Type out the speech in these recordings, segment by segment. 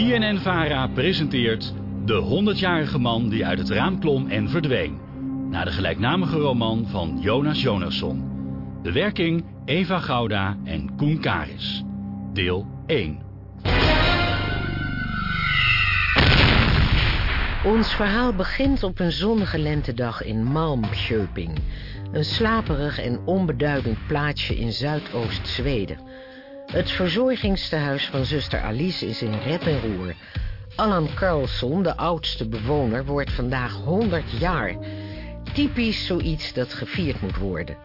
BNN-VARA presenteert De 100-jarige man die uit het raam klom en verdween. Naar de gelijknamige roman van Jonas Jonasson. Bewerking Eva Gouda en Koen Karis. Deel 1. Ons verhaal begint op een zonnige lentedag in Malmköping. Een slaperig en onbeduidend plaatsje in Zuidoost-Zweden. Het verzorgingstehuis van zuster Alice is in rep en roer. Carlson, de oudste bewoner, wordt vandaag 100 jaar. Typisch zoiets dat gevierd moet worden.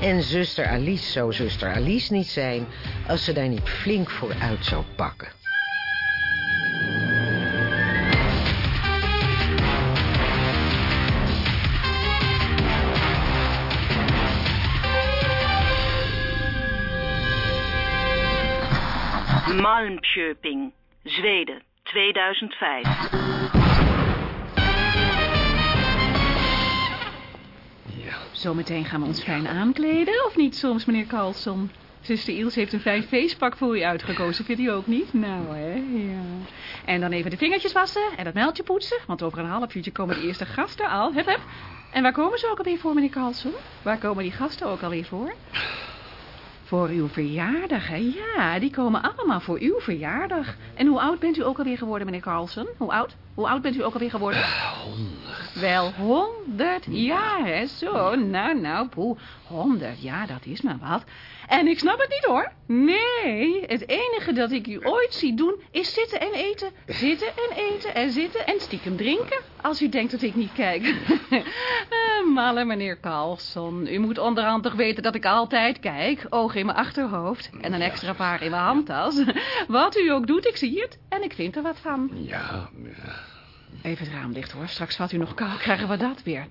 En zuster Alice zou zuster Alice niet zijn... als ze daar niet flink voor uit zou pakken. Malmköping, Zweden, 2005. Zometeen gaan we ons fijn aankleden, of niet soms, meneer Carlson? Zuster Iels heeft een fijn feestpak voor u uitgekozen, vindt u ook niet? Nou, hè, ja. En dan even de vingertjes wassen en het meldje poetsen, want over een half uurtje komen de eerste gasten al. Hup, hup. En waar komen ze ook alweer voor, meneer Carlson? Waar komen die gasten ook alweer voor? Voor uw verjaardag, hè? Ja, die komen allemaal voor uw verjaardag. En hoe oud bent u ook alweer geworden, meneer Carlson? Hoe oud? Hoe oud bent u ook alweer geworden? Honderd. Wel, honderd jaar, hè? Zo, nou, nou, poe. Honderd jaar, dat is maar wat. En ik snap het niet, hoor. Nee, het enige dat ik u ooit zie doen... is zitten en eten, zitten en eten en zitten en stiekem drinken. Als u denkt dat ik niet kijk. Eh, Malle, meneer Carlson. U moet onderhand toch weten dat ik altijd kijk. Oog in mijn achterhoofd en een extra paar in mijn handtas. Wat u ook doet, ik zie het en ik vind er wat van. Ja, ja. Even het raam dicht hoor. Straks vat u nog kou. Krijgen we dat weer.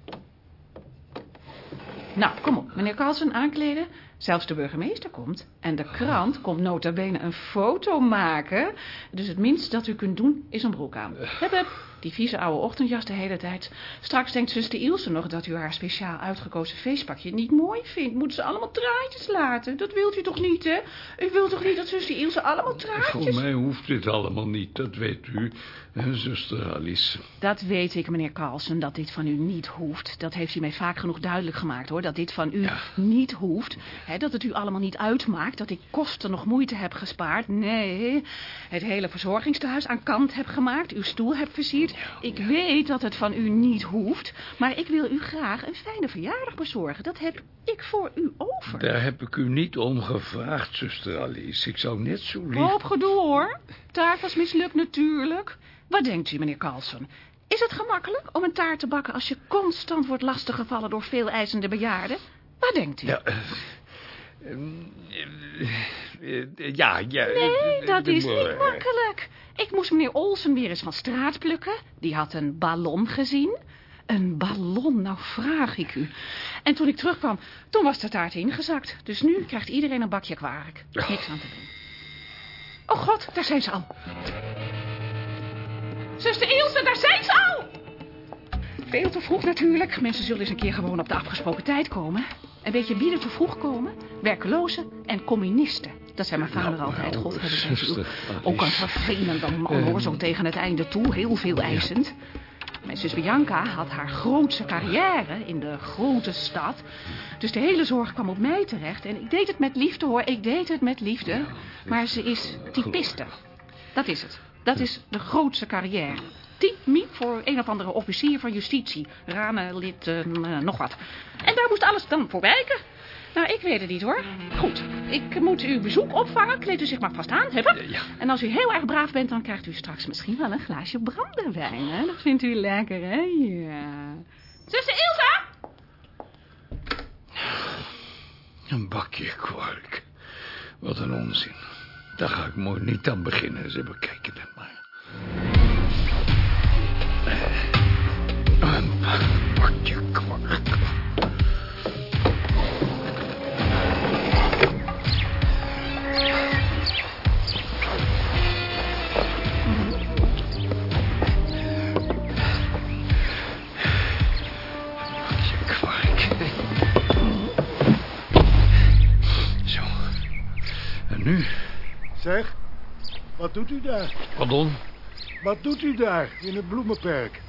Nou, kom op. Meneer Carlsen, aankleden. Zelfs de burgemeester komt. En de krant komt nota bene een foto maken. Dus het minst dat u kunt doen is een broek aan. Hup, hup. Die vieze oude ochtendjas de hele tijd. Straks denkt zuster Ilse nog dat u haar speciaal uitgekozen feestpakje niet mooi vindt. Moeten ze allemaal traantjes laten? Dat wilt u toch niet, hè? U wilt toch niet dat zuster Ilse allemaal traantjes... Voor mij hoeft dit allemaal niet, dat weet u, hè, zuster Alice. Dat weet ik, meneer Carlsen, dat dit van u niet hoeft. Dat heeft u mij vaak genoeg duidelijk gemaakt, hoor. Dat dit van u Ja. niet hoeft. Hè, dat het u allemaal niet uitmaakt. Dat ik kosten nog moeite heb gespaard. Nee, het hele verzorgingstehuis aan kant heb gemaakt. Uw stoel heb versierd. Ik weet dat het van u niet hoeft. Maar ik wil u graag een fijne verjaardag bezorgen. Dat heb ik voor u over. Daar heb ik u niet om gevraagd, zuster Alice. Ik zou net zo lief... Hoop gedoe, hoor. Taart was mislukt natuurlijk. Wat denkt u, meneer Carlson? Is het gemakkelijk om een taart te bakken als je constant wordt lastiggevallen door veel eisende bejaarden? Wat denkt u? Ja, eh, ehm, eh, eh, ja, ja... Nee, eh, dat is eh, niet makkelijk. Ik moest meneer Olsen weer eens van straat plukken. Die had een ballon gezien. Een ballon, nou vraag ik u. En toen ik terugkwam, toen was de taart ingezakt. Dus nu krijgt iedereen een bakje kwark. Niks aan te doen. Oh god, daar zijn ze al. Zuster Ilse, daar zijn ze al! Veel te vroeg natuurlijk. Mensen zullen eens een keer gewoon op de afgesproken tijd komen. En weet je wie er te vroeg komen? Werklozen en communisten. Dat zijn mijn vader Nou, altijd. nou, God hebben. Ook een vervelende man hoor, zo tegen het einde toe. Heel veel eisend. Mijn zus Bianca had haar grootste carrière in de grote stad. Dus de hele zorg kwam op mij terecht. En ik deed het met liefde hoor, ik deed het met liefde. Maar ze is typiste. Dat is het. Dat is de grootste carrière. Typie voor een of andere officier van justitie. Ranelid, eh, eh, nog wat. En daar moest alles dan voor wijken. Nou, ik weet het niet hoor. Goed, ik moet uw bezoek opvangen. Kleed u zich maar vast aan. Hup. Ja. En als u heel erg braaf bent, dan krijgt u straks misschien wel een glaasje brandewijn. Hè? Dat vindt u lekker, hè? Ja. Zuster Ilsa! Een bakje kwark. Wat een onzin. Daar ga ik mooi niet aan beginnen. Ze bekijken het maar. Wat doet u daar? Pardon? Wat doet u daar in het bloemenperk?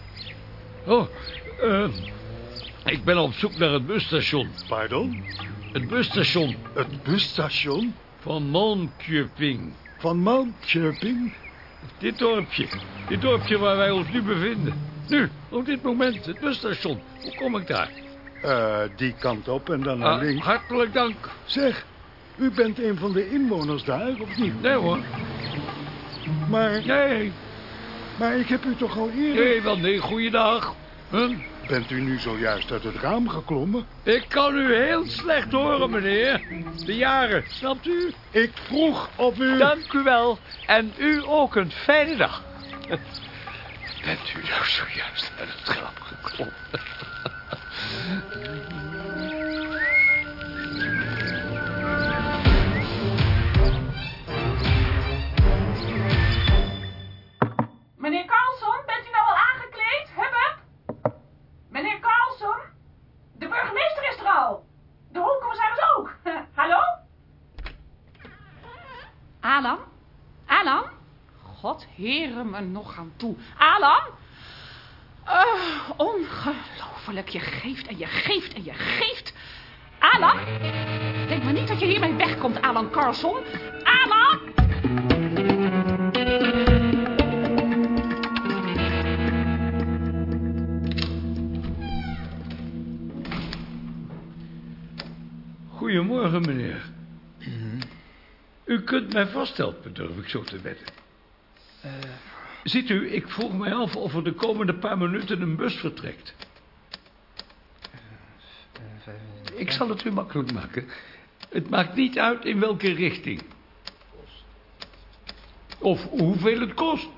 Oh, eh, ik ben op zoek naar het busstation. Pardon? Het busstation Het busstation van Malmköping. van Malmköping? Dit dorpje. Dit dorpje waar wij ons nu bevinden. Nu, op dit moment, het busstation. Hoe kom ik daar? Eh, die kant op en dan naar Ah, links. hartelijk dank. Zeg, u bent een van de inwoners daar, of niet? Nee hoor. Maar, Nee, maar ik heb u toch al eerder... nee, wel nee, goeiedag. Huh? Bent u nu zojuist uit het raam geklommen? Ik kan u heel slecht horen, meneer. De jaren, snapt u? Ik vroeg of u... Dank u wel. En u ook een fijne dag. Bent u nou zojuist uit het raam geklommen? Nog aan toe. Alan? Uh, ongelooflijk, je geeft en je geeft en je geeft. Alan? Denk maar niet dat je hiermee wegkomt, Alan Carlson. Alan? Goedemorgen, meneer. U kunt mij vast helpen, durf ik zo te wedden. Ziet u, ik vroeg mij af of er de komende paar minuten een bus vertrekt. Ik zal het u makkelijk maken. Het maakt niet uit in welke richting. Of hoeveel het kost.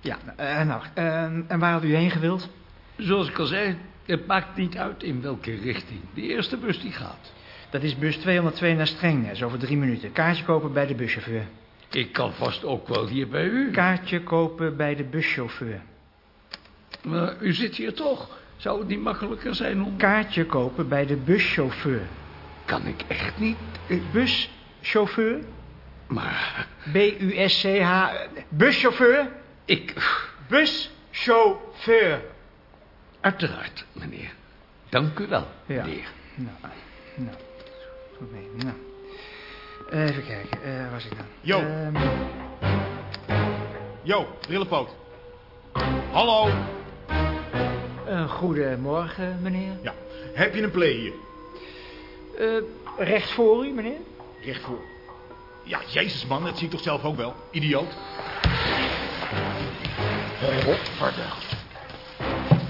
Ja, eh, nou, eh, en waar had u heen gewild? Zoals ik al zei, het maakt niet uit in welke richting. De eerste bus die gaat. Dat is bus 202 naar Strengnes, over drie minuten. Kaartje kopen bij de buschauffeur. Ik kan vast ook wel hier bij u. Kaartje kopen bij de buschauffeur. Maar u zit hier toch. Zou het niet makkelijker zijn om... Kaartje kopen bij de buschauffeur. Kan ik echt niet. Buschauffeur? Maar B-U-S-C-H... Buschauffeur? ik... Buschauffeur. Uiteraard, meneer. Dank u wel, Ja. meneer. Nou, nou. Goed mee, nou. Even kijken, eh, waar was ik dan? Jo. Ehm, Yo, Brillepoot. Hallo. een goedemorgen, meneer. Ja, heb je een play hier? Eh, recht voor u, meneer. Recht voor. Ja, jezus man, dat zie ik toch zelf ook wel. Idioot. Godverdacht.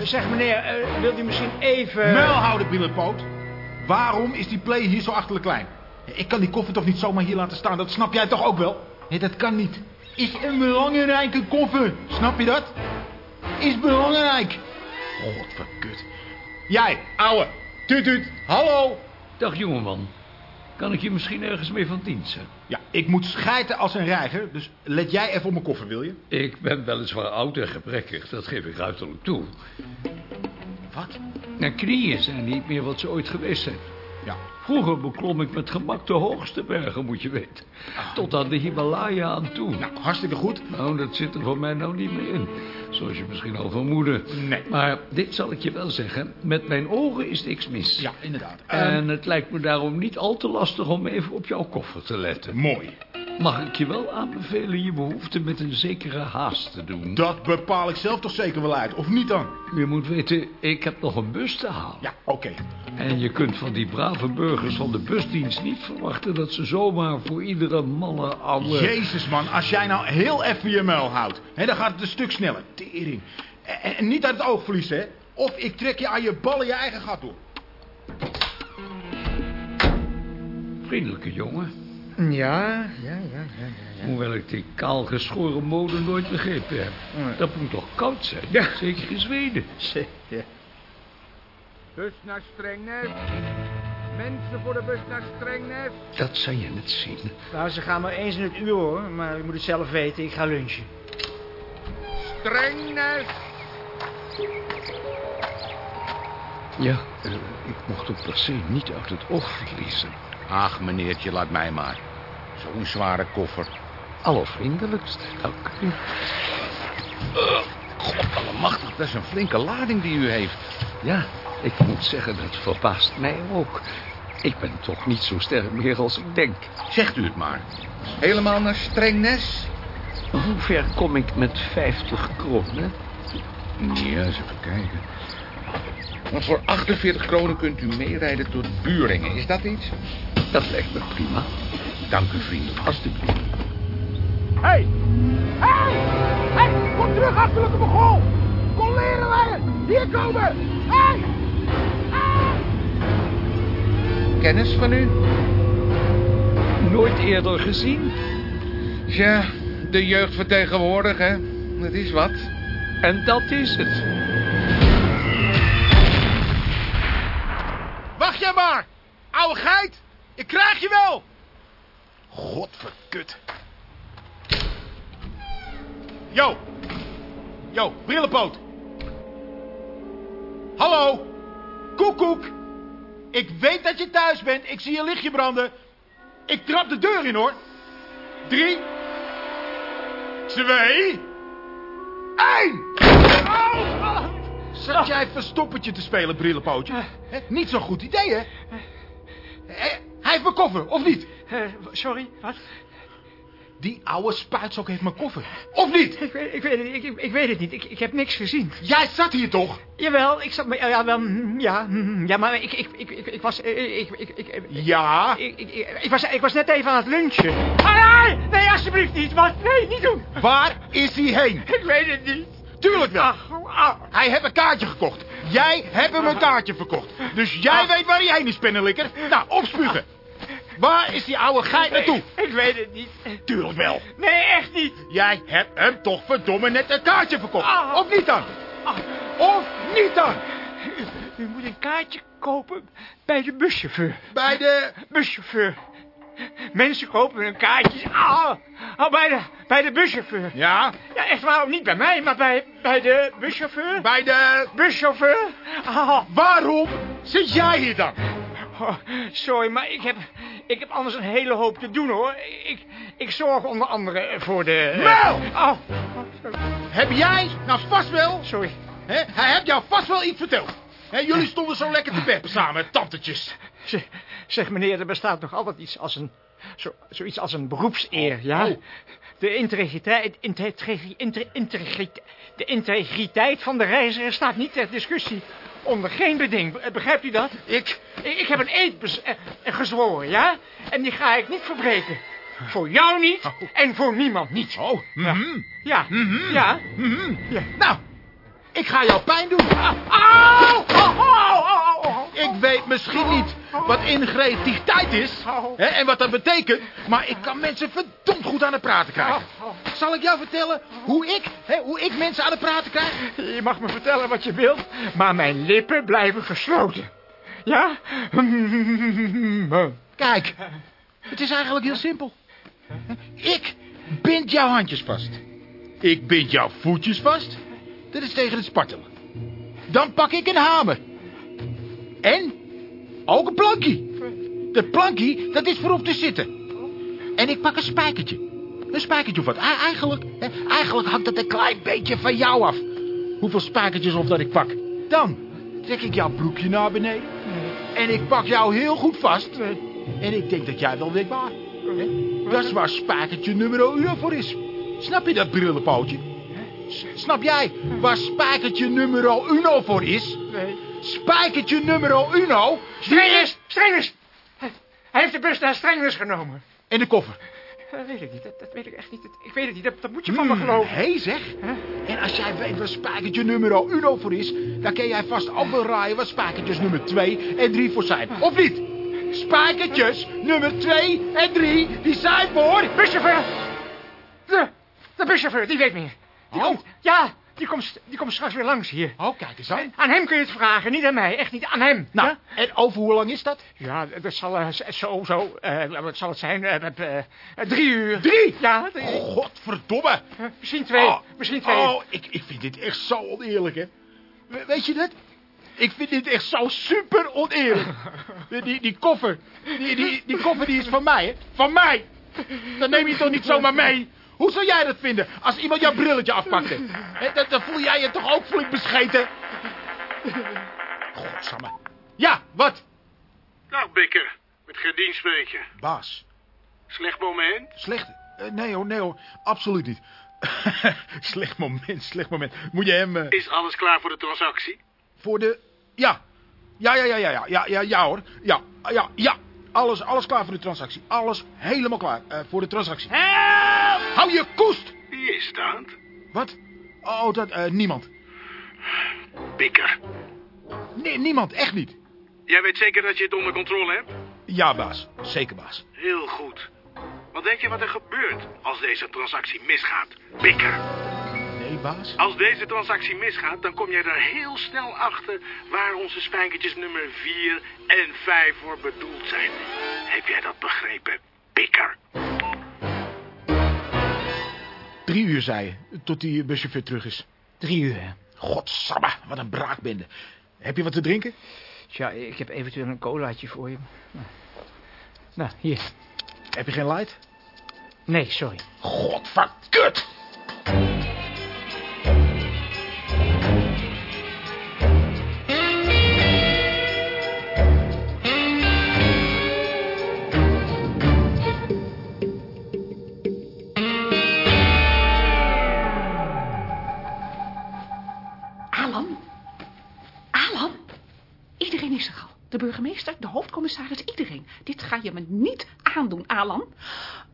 Zeg, meneer, eh, wilt u misschien even... Muil houden. Waarom is die play hier zo achterlijk klein? Ik kan die koffer toch niet zomaar hier laten staan, dat snap jij toch ook wel? Nee, dat kan niet. Is een belangrijke koffer, snap je dat? Is belangrijk. Godverkut. Jij, ouwe. Tuut, tuut. Hallo. Dag, jongeman. Kan ik je misschien ergens mee van dienst zijn? Ja, ik moet schijten als een reiger, dus let jij even op mijn koffer, wil je? Ik ben weliswaar oud en gebrekkig, dat geef ik ruiterlijk toe. Wat? Mijn knieën zijn niet meer wat ze ooit geweest zijn. Ja. Vroeger beklom ik met gemak de hoogste bergen, moet je weten. Tot aan de Himalaya aan toe. Nou, hartstikke goed. Nou, dat zit er voor mij nou niet meer in. Zoals je misschien al vermoedde. Nee. Maar dit zal ik je wel zeggen. Met mijn ogen is niks mis. Ja, inderdaad. En het lijkt me daarom niet al te lastig om even op jouw koffer te letten. Mooi. Mag ik je wel aanbevelen je behoefte met een zekere haast te doen? Dat bepaal ik zelf toch zeker wel uit, of niet dan? Je moet weten, ik heb nog een bus te halen. Ja, oké. En je kunt van die brave burgers van de busdienst niet verwachten... dat ze zomaar voor iedere malle oude... Jezus man, als jij nou heel even je muil houdt, hè, dan gaat het een stuk sneller. Tering. En, en niet uit het oog verliezen, hè? Of ik trek je aan je ballen je eigen gat door. Vriendelijke jongen. Ja, ja, ja, ja, ja. Hoewel ik die kaal geschoren mode nooit begrepen heb. Dat moet toch koud zijn? Ja. Zeker in Zweden. Ja. Bus naar Strengnes. Mensen voor de bus naar Strengnes. Dat zou je net zien. Nou, ze gaan maar eens in het uur, hoor. Maar u moet het zelf weten, ik ga lunchen. Strengnes. Ja, eh, ik mocht het per se niet uit het oog verliezen. Ach, meneertje, laat mij maar. Zo'n zware koffer. allervriendelijkst. Dank u. God allemachtig, dat is een flinke lading die u heeft. Ja, ik moet zeggen, dat verbaast mij ook. Ik ben toch niet zo sterk meer als ik denk. Zegt u het maar. Helemaal naar Strengnes? Hoe ver kom ik met 50 kronen? Ja, eens even kijken. Want voor 48 kronen kunt u meerijden tot Buringen. Is dat iets? Dat lijkt me prima. Dank u vriendelijk. Alsjeblieft. Hé! Hey! Hé! Hey! Hé! Kom terug, achterlijke begol! Kom leren wij! Hier komen! Hé! Hey! Kennis van u? Nooit eerder gezien. Tja, de jeugd vertegenwoordigen. Dat is wat. En dat is het. Wacht jij maar! Oude geit! Ik krijg je wel! Godverkut. Yo! Yo, brillenpoot! Hallo! Koekoek! Ik weet dat je thuis bent. Ik zie je lichtje branden. Ik trap de deur in, hoor. Drie. Twee. Eén! Oh, Zat jij verstoppertje te spelen, brillenpootje? Hè, Niet zo'n goed idee, hè? Hè, Hij heeft mijn koffer, of niet? sorry, wat? Die oude spuitsok heeft mijn koffer. Of niet? Ik weet, ik weet, het, ik, ik, ik weet het niet. Ik, ik heb niks gezien. Jij zat hier toch? Jawel, ik zat... Ja, wel, mm, ja, mm, ja, maar ik, ik, ik, ik, ik was... eh, Ik, ik, ik, ik, Ja? ik, ik, ik, ik was, ik was net even aan het lunchen. Ah, nee, alsjeblieft niet. Wat? Nee, niet doen. Waar is hij heen? Ik weet het niet. Tuurlijk wel. Ach, ah. Hij heeft een kaartje gekocht. Jij hebt hem een kaartje verkocht. Dus jij weet waar hij heen is, pennenlikker. Nou, opspugen. Waar is die oude geit naartoe? Ik weet het niet. Tuurlijk wel. Nee, echt niet. Jij hebt hem toch verdomme net een kaartje verkocht. Ah. Of niet dan? Of niet dan? U, u moet een kaartje kopen bij de buschauffeur. Bij de... Buschauffeur. Mensen kopen hun kaartjes ah, ah, bij, de, bij de buschauffeur. Ja? Ja, echt waar, niet bij mij, maar bij, bij de buschauffeur. Bij de... Buschauffeur. Ah, Waarom zit jij hier dan? Oh, sorry, maar ik heb, ik heb anders een hele hoop te doen, hoor. Ik, ik zorg onder andere voor de... eh, Mel! Oh, oh, sorry. Heb jij nou vast wel... sorry. Hè, hij heeft jou vast wel iets verteld. Hè, jullie stonden zo lekker te peppen samen, tantetjes. Zeg, zeg, meneer, er bestaat nog altijd iets als een... Zo, zoiets als een beroepseer, ja? oh. De integriteit, integriteit, de integriteit van de reiziger staat niet ter discussie. Onder geen beding. Be- Begrijpt u dat? Ik... Ik, heb een eed eh, eh, gezworen, ja? En die ga ik niet verbreken. Voor jou niet en voor niemand niet. Oh, mhm. Ja, Mhm. ja. Mhm. Ja. Nou, ik ga jou pijn doen. Au. Ik weet misschien niet wat ingreativiteit is hè, en wat dat betekent, maar ik kan mensen verdomd goed aan het praten krijgen. Zal ik jou vertellen hoe ik, hè, hoe ik mensen aan het praten krijg? Je mag me vertellen wat je wilt, maar mijn lippen blijven gesloten. Ja? Kijk, het is eigenlijk heel simpel. Ik bind jouw handjes vast. Ik bind jouw voetjes vast. Dat is tegen het spartelen. Dan pak ik een hamer. En ook een plankie. Dat plankie, dat is voor op te zitten. En ik pak een spijkertje. Een spijkertje of wat. Eigenlijk, eigenlijk hangt het een klein beetje van jou af. Hoeveel spijkertjes of dat ik pak. Dan trek ik jouw broekje naar beneden. En ik pak jou heel goed vast. En ik denk dat jij wel weet waar. Hè? Dat is waar spijkertje nummer uno voor is. Snap je dat brillenpootje? Snap jij waar spijkertje nummer uno voor is? Nee. Spijkertje nummer uno... Strengers! Strengers! Hij heeft de bus naar Strengers genomen. En de koffer. Dat weet ik niet, dat, dat weet ik echt niet. Ik weet het niet, dat, dat moet je van me Hmm, geloven. Hé zeg. En als jij weet waar spijkertje nummer uno voor is... dan kun jij vast ook wel raaien wat spijkertjes nummer 2 en 3 voor zijn. Of niet? Spijkertjes nummer 2 en 3, die zijn voor... Buschauffeur! De, de buschauffeur, die weet meer. Die Oh. komt, ja, die komt, die komt straks weer langs hier. Oh, kijk eens aan. Aan hem kun je het vragen, niet aan mij. Echt niet aan hem. Nou, Ja? en over hoe lang is dat? Ja, dat zal eh, zo, zo, eh, wat zal het zijn? Eh, drie uur. Drie? Ja, drie. Godverdomme. Eh, misschien twee, Oh, misschien twee. Oh, ik, ik vind dit echt zo oneerlijk, hè. We- weet je dat? Ik vind dit echt zo super oneerlijk. Die, die, die koffer, die, die, die koffer die is van mij, hè. Van mij. Dan neem je toch niet zomaar mee? Hoe zou jij dat vinden als iemand jouw brilletje afpakte? Hè, Dan, dan voel jij je toch ook flink bescheten? Godsamme. Ja, wat? Nou, Bikker, met Gerdien spreken. Baas. Slecht moment? Slecht? Eh, nee hoor, nee hoor. Absoluut niet. slecht moment, slecht moment. Moet je hem... eh, Is alles klaar voor de transactie? Voor de... Ja. Ja, ja, ja, ja, ja, ja, ja, ja hoor. Ja, ja, ja. Alles, alles klaar voor de transactie. Alles helemaal klaar eh, voor de transactie. Help! Hou je koest! Wie is dat? Wat? Oh, dat, eh, niemand. Bikker. Nee, niemand, echt niet. Jij weet zeker dat je het onder controle hebt? Ja, baas. Zeker, baas. Heel goed. Wat denk je wat er gebeurt als deze transactie misgaat? Bikker. Nee, baas. Als deze transactie misgaat, dan kom jij er heel snel achter... waar onze spijkertjes nummer 4 en 5 voor bedoeld zijn. Heb jij dat begrepen, Drie uur, zei je, tot die buschauffeur terug is. Drie uur, hè? Godsamme, wat een braakbende. Heb je wat te drinken? Tja, ik heb eventueel een colaatje voor je. Nou, nou hier. Heb je geen light? Nee, sorry. Godverkut! Me niet aandoen, Alan.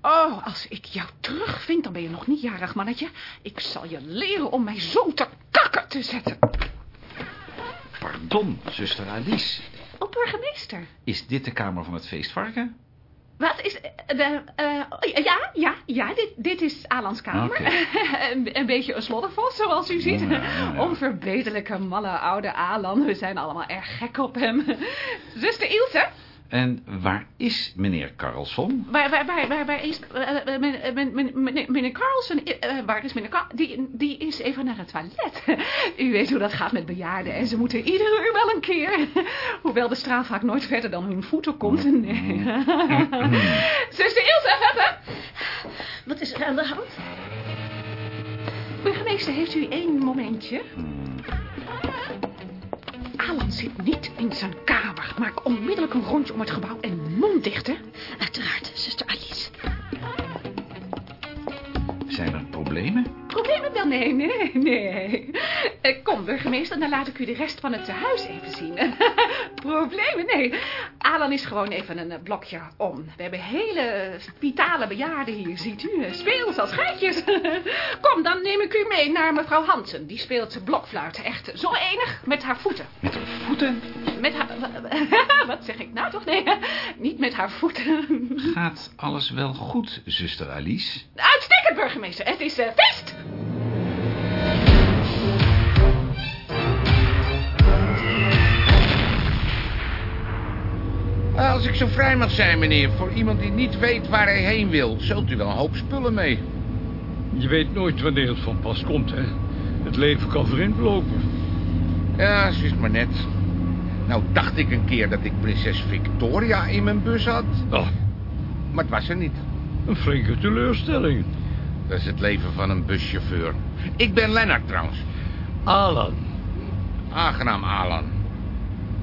Oh, als ik jou terugvind, dan ben je nog niet jarig, mannetje. Ik zal je leren om mij zo te kakken te zetten. Pardon, zuster Alice. Oh, burgemeester. Is dit de kamer van het feestvarken? Wat is... eh, De, eh, oh, ja, ja, ja, dit, dit is Alans kamer. Een, een beetje een sloddervos, zoals u ziet. Ja, ja, ja. Onverbeterlijke, malle, oude Alan. We zijn allemaal erg gek op hem. Zuster Ilse, En waar is meneer Carlson? waar, waar, waar, waar, waar is... men- men- men- Meneer eh, waar is meneer Carlson? Die, die is even naar het toilet. U weet hoe dat gaat met bejaarden. En ze moeten ieder uur wel een keer. Hoewel de straal vaak nooit verder dan hun voeten komt. Nee. Zuster Ilse. Wat is er aan de hand? Burgemeester, heeft u één momentje? Alan zit niet in zijn kamer. Maak onmiddellijk een rondje om het gebouw en mond dicht, hè? Uiteraard, zuster Alice. Zijn er problemen? Problemen wel? Nee, nee, nee. Eh, Kom, burgemeester, dan laat ik u de rest van het tehuis even zien. Problemen? Nee. Alan is gewoon even een eh, blokje om. We hebben hele vitale bejaarden hier, ziet u. Eh, Speels als geitjes. Kom, dan neem ik u mee naar mevrouw Hansen. Die speelt blokfluit. Echt zo enig met haar voeten. Met haar voeten? Met haar... Wat zeg ik nou toch? Nee, niet met haar voeten. Gaat alles wel goed, zuster Alice? Uitstekend, burgemeester. Het is eh, feest. Als ik zo vrij mag zijn, meneer, voor iemand die niet weet waar hij heen wil, zult u wel een hoop spullen mee. Je weet nooit wanneer het van pas komt, hè. Het leven kan vreemd lopen. Ja, zo is maar net. Nou dacht ik een keer dat ik prinses Victoria in mijn bus had. Oh, Maar het was er niet. een flinke teleurstelling. Dat is het leven van een buschauffeur. Ik ben Lennart trouwens. Alan, Aangenaam, Alan.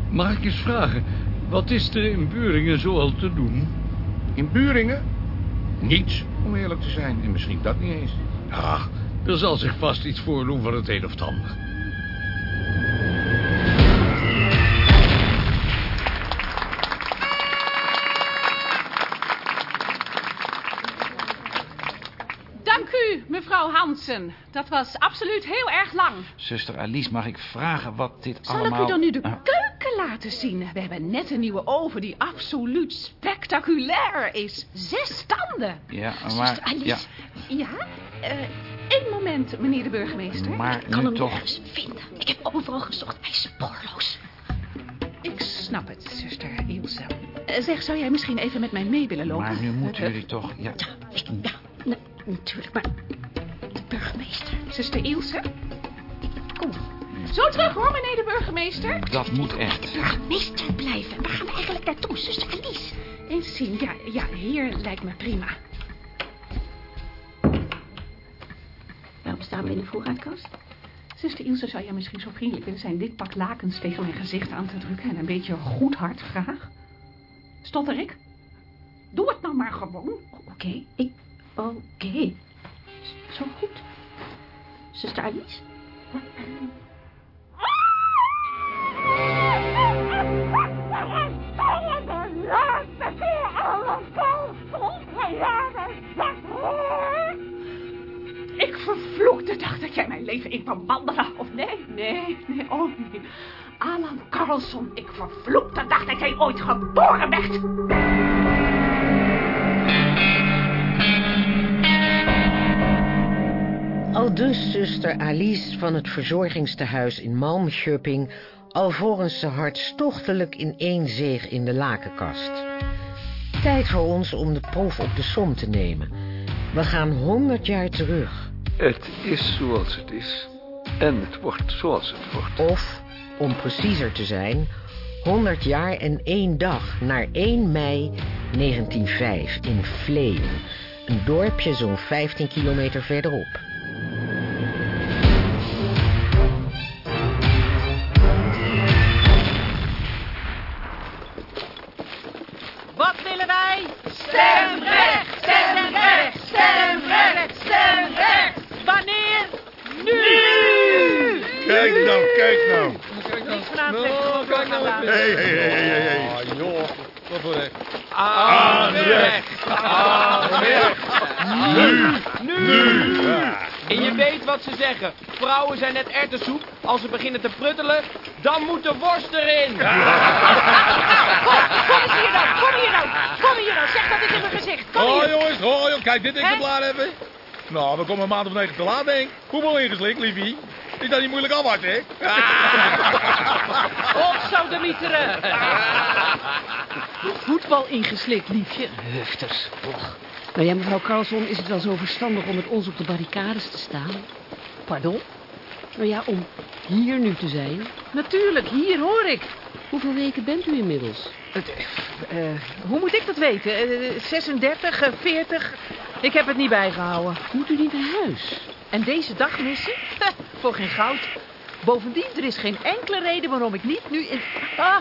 mag ik eens vragen... wat is er in Buringen zoal te doen? In Buringen? Niets, om eerlijk te zijn. En misschien dat niet eens. Ach, er zal zich vast iets voordoen van het een of het ander. Dank u, mevrouw Hansen. Dat was absoluut heel erg lang. Zuster Alice, mag ik vragen wat dit Zal allemaal... ik u dan nu de Ah, keuken laten zien? We hebben net een nieuwe oven die absoluut spectaculair is. Zes standen. ja, Zuster maar... Alice. Ja, Ja, eh één moment, meneer de burgemeester. maar Ik kan hem toch... nergens vinden. Ik heb overal gezocht. Hij is spoorloos. Ik snap het, zuster Ilse. Eh, zeg, zou jij misschien even met mij mee willen lopen? Maar nu moeten Eh, jullie toch... Ja, Ja, ik, ja, na- natuurlijk. Maar de burgemeester. Zuster Ilse? Kom. Zo terug hoor, meneer de burgemeester. Dat moet echt. Burgemeester blijven. Waar gaan we eigenlijk naartoe, zuster Alice? Eens zien. Ja, ja, hier lijkt me prima. Waarom staan we in de voorraadkast? Zuster Ilse, zou jij misschien zo vriendelijk willen zijn... dit pak lakens tegen mijn gezicht aan te drukken... en een beetje goed hart graag? Stotter ik? Doe het nou maar gewoon. Oké, ik... Oké. Zo goed. Zuster Alice? Eh, vervloekte dacht dat jij mijn leven in kwam wandelen. Of nee, nee, nee, oh nee. Alan Carlson, ik vervloekte dacht dat jij ooit geboren werd. Al dus zuster Alice van het verzorgingstehuis in Malmköping... alvorens ze hartstochtelijk ineenzeeg in de lakenkast. Tijd voor ons om de proef op de som te nemen. We gaan honderd jaar terug. Het is zoals het is. En het wordt zoals het wordt. Of, om preciezer te zijn... 100 jaar en één dag naar 1 mei 1905 in Vleen. Een dorpje zo'n 15 kilometer verderop. Wat willen wij? Stemrecht, stemrecht, stemrecht, stemrecht. Wanneer? Nu! Kijk nou, kijk nou. Niks van aantrekken. kijk nou gaan even. Hé, hé, hé, hé. Ah, joh. Wat voor recht? Aanrecht. Aanrecht. Nu. Nu. Ja. En je weet wat ze zeggen. Vrouwen zijn net erwtensoep. Als ze beginnen te pruttelen, dan moet de worst erin. Kom eens hier nou, kom hier nou, kom hier nou. Zeg dat eens in mijn gezicht. Kom Oh jongens, oh joh, kijk dit exemplaar even. Nou, we komen een maand of negen te laat, denk ik. Hoeveel ingeslikt, liefie? Is dat niet moeilijk afwacht, hè? Op, sodemieteren. Voetbal ingeslikt, liefje. Hufters. Nou ja, mevrouw Carlson, is het wel zo verstandig om met ons op de barricades te staan? Pardon? Nou ja, om hier nu te zijn. Natuurlijk, hier hoor ik. Hoeveel weken bent u inmiddels? Het, eh, hoe moet ik dat weten? Eh, 36, eh, 40? Ik heb het niet bijgehouden. Moet u niet naar huis? En deze dag missen? Voor geen goud. Bovendien, er is geen enkele reden waarom ik niet nu in... Ah,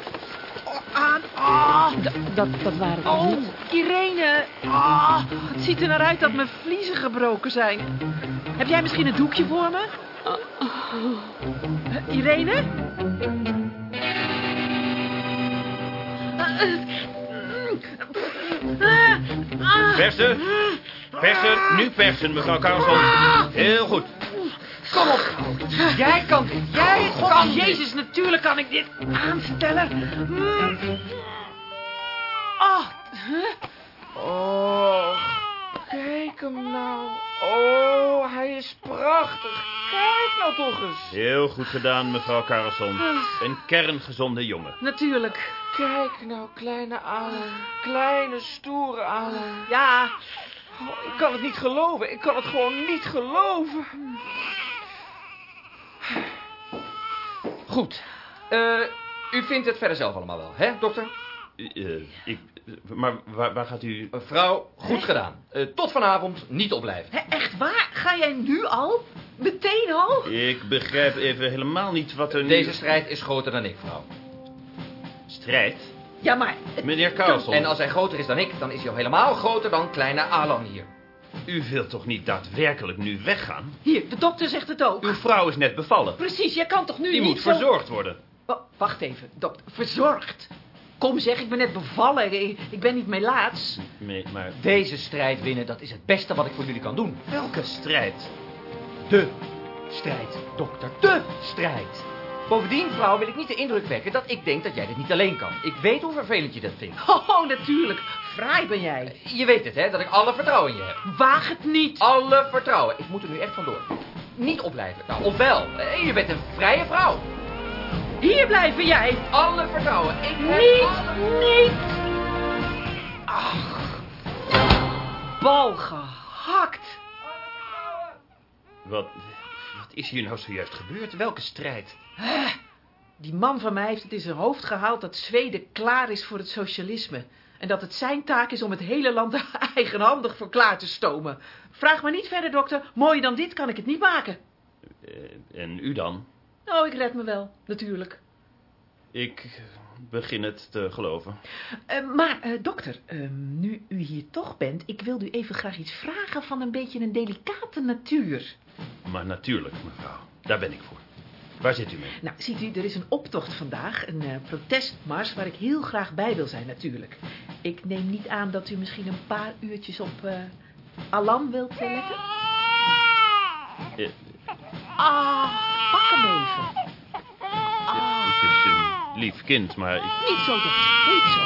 aan... Ah, dat, dat waren we oh, niet. Irene. Ah, het ziet er naar uit dat mijn vliezen gebroken zijn. Heb jij misschien een doekje voor me? Eh, Irene? Persen. Persen. Nu persen, mevrouw Carlson. Heel goed. Kom op. Jij kan dit. Jij kan Jezus, natuurlijk kan ik dit aanstellen. Mm. Ah. huh? Oh, kijk hem nou. Oh, hij is prachtig. Kijk nou toch eens. Heel goed gedaan, mevrouw Carlson. Een kerngezonde jongen. Natuurlijk. Kijk nou, kleine Alan. Kleine, stoere Alan. Ja. Oh, ik kan het niet geloven. Ik kan het gewoon niet geloven. Goed. Eh, u vindt het verder zelf allemaal wel, hè, dokter? Eh, ik, maar waar, waar gaat u... Mevrouw, goed gedaan. Eh, tot vanavond niet opblijven. Hè, echt waar? Ga jij nu al? Meteen al? Ik begrijp even helemaal niet wat er nu... Deze strijd is groter dan ik, vrouw. Strijd? Ja, maar... Meneer Carlson. En als hij groter is dan ik, dan is hij al helemaal groter dan kleine Alan hier. U wilt toch niet daadwerkelijk nu weggaan? Hier, de dokter zegt het ook. Uw vrouw is net bevallen. Precies, jij kan toch nu Die niet moet zo- verzorgd worden. Wa- wacht even, dokter. Verzorgd? Kom zeg, ik ben net bevallen. Ik, ik ben niet melaats. Nee, maar... Deze strijd winnen, dat is het beste wat ik voor jullie kan doen. Welke strijd? De strijd, dokter. De strijd. Bovendien, vrouw, wil ik niet de indruk wekken dat ik denk dat jij dit niet alleen kan. Ik weet hoe vervelend je dat vindt. Oh, natuurlijk. Fraai ben jij. Je weet het, hè, dat ik alle vertrouwen in je heb. Waag het niet. Alle vertrouwen. Ik moet er nu echt vandoor. Niet opblijven. Nou, of wel. Eh, Je bent een vrije vrouw. Hier blijven jij. Alle vertrouwen. Ik heb Niet, alle- niet. Ach. Bal gehakt. Wat is hier nou zojuist gebeurd? Welke strijd? Die man van mij heeft het in zijn hoofd gehaald dat Zweden klaar is voor het socialisme. En dat het zijn taak is om het hele land eigenhandig voor klaar te stomen. Vraag maar niet verder, dokter. Mooier dan dit kan ik het niet maken. Eh, en u dan? Oh, ik red me wel, natuurlijk. Ik begin het te geloven. Uh, maar, uh, dokter, uh, nu u hier toch bent... ik wilde u even graag iets vragen van een beetje een delicate natuur. Maar natuurlijk, mevrouw. Daar ben ik voor. Waar zit u mee? Nou, ziet u, er is een optocht vandaag, een uh, protestmars... waar ik heel graag bij wil zijn, natuurlijk. Ik neem niet aan dat u misschien een paar uurtjes op uh, Alan wilt uh, letten? Ah, pak hem even. Ah. Het is een lief kind, maar ik... Niet zo, dokter, niet zo.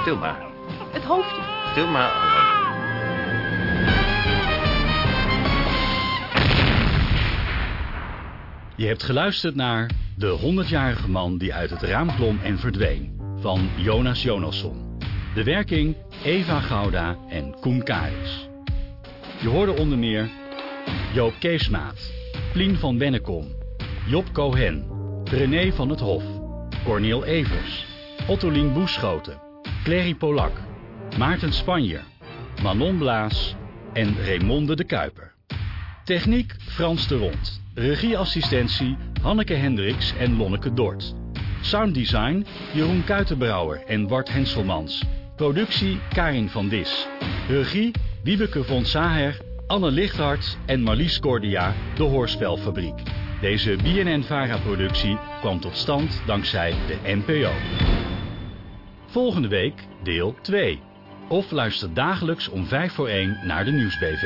Stil maar. Het hoofdje. Stil maar, Je hebt geluisterd naar De 100-jarige man die uit het raam klom en verdween van Jonas Jonasson. De werking Eva Gouda en Koen Karis. Je hoorde onder meer Joop Keesmaat, Plien van Bennekom, Job Cohen, René van het Hof, Corneel Evers, Ottolien Boeschoten, Clary Polak, Maarten Spanjer, Manon Blaas en Raymonde de Kuiper. Techniek Frans de Rond. Regieassistentie Hanneke Hendricks en Lonneke Dort. Sounddesign Jeroen Kuitenbrouwer en Bart Henselmans. Productie Karin van Dis. Regie Wiebeke von Saher, Anne Lichthart en Marlies Cordia, de Hoorspelfabriek. Deze BNN-VARA-productie kwam tot stand dankzij de NPO. Volgende week deel 2. Of luister dagelijks om 5 voor 1 naar de Nieuwsbv.